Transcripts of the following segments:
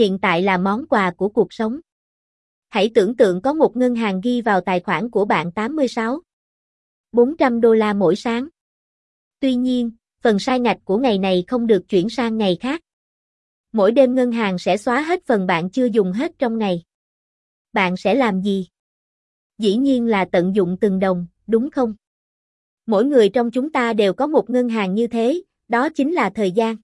hiện tại là món quà của cuộc sống. Hãy tưởng tượng có một ngân hàng ghi vào tài khoản của bạn 86 400 đô la mỗi sáng. Tuy nhiên, phần sai ngạch của ngày này không được chuyển sang ngày khác. Mỗi đêm ngân hàng sẽ xóa hết phần bạn chưa dùng hết trong ngày. Bạn sẽ làm gì? Dĩ nhiên là tận dụng từng đồng, đúng không? Mỗi người trong chúng ta đều có một ngân hàng như thế, đó chính là thời gian.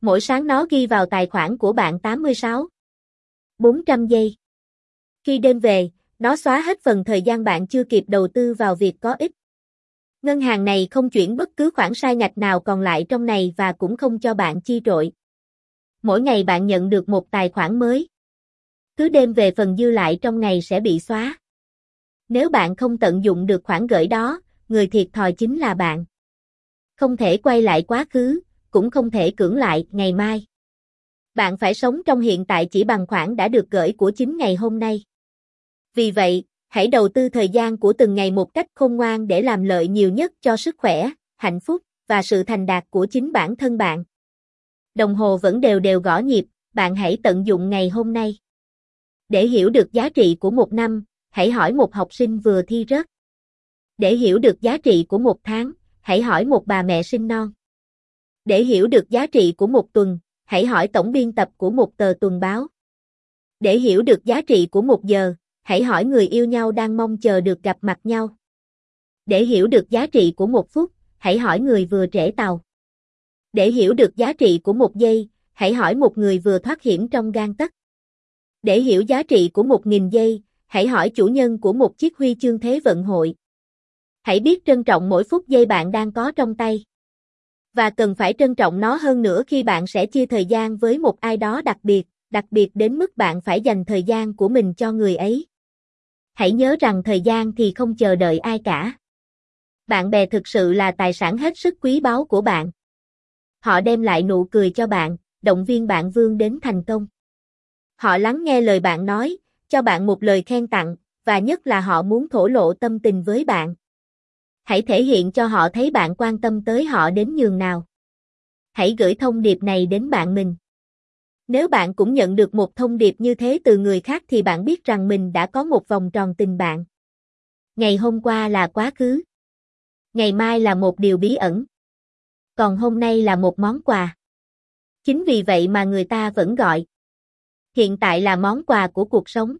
Mỗi sáng nó ghi vào tài khoản của bạn 86 400 giây. Khi đêm về, nó xóa hết phần thời gian bạn chưa kịp đầu tư vào việc có ích. Ngân hàng này không chuyển bất cứ khoản sai ngạch nào còn lại trong này và cũng không cho bạn chi trội. Mỗi ngày bạn nhận được một tài khoản mới. Cứ đêm về phần dư lại trong ngày sẽ bị xóa. Nếu bạn không tận dụng được khoản gửi đó, người thiệt thòi chính là bạn. Không thể quay lại quá khứ, cũng không thể cưỡng lại ngày mai. Bạn phải sống trong hiện tại chỉ bằng khoản đã được gửi của chính ngày hôm nay. Vì vậy, hãy đầu tư thời gian của từng ngày một cách khôn ngoan để làm lợi nhiều nhất cho sức khỏe, hạnh phúc và sự thành đạt của chính bản thân bạn. Đồng hồ vẫn đều đều gõ nhịp, bạn hãy tận dụng ngày hôm nay. Để hiểu được giá trị của một năm, hãy hỏi một học sinh vừa thi rớt. Để hiểu được giá trị của một tháng, hãy hỏi một bà mẹ sinh non. Để hiểu được giá trị của một tuần, hãy hỏi tổng biên tập của một tờ tuần báo. Để hiểu được giá trị của một giờ, hãy hỏi người yêu nhau đang mong chờ được gặp mặt nhau. Để hiểu được giá trị của một phút, hãy hỏi người vừa trễ tàu. Để hiểu được giá trị của một giây, hãy hỏi một người vừa thoát hiểm trong gan tấc. Để hiểu giá trị của một nghìn giây, hãy hỏi chủ nhân của một chiếc huy chương thế vận hội. Hãy biết trân trọng mỗi phút giây bạn đang có trong tay. Và cần phải trân trọng nó hơn nữa khi bạn sẽ chia thời gian với một ai đó đặc biệt, đặc biệt đến mức bạn phải dành thời gian của mình cho người ấy. Hãy nhớ rằng thời gian thì không chờ đợi ai cả. Bạn bè thực sự là tài sản hết sức quý báu của bạn. Họ đem lại nụ cười cho bạn, động viên bạn vươn đến thành công. Họ lắng nghe lời bạn nói, cho bạn một lời khen tặng, và nhất là họ muốn thổ lộ tâm tình với bạn. Hãy thể hiện cho họ thấy bạn quan tâm tới họ đến nhường nào. Hãy gửi thông điệp này đến bạn mình. Nếu bạn cũng nhận được một thông điệp như thế từ người khác thì bạn biết rằng mình đã có một vòng tròn tình bạn. Ngày hôm qua là quá khứ. Ngày mai là một điều bí ẩn. Còn hôm nay là một món quà. Chính vì vậy mà người ta vẫn gọi. Hiện tại là món quà của cuộc sống.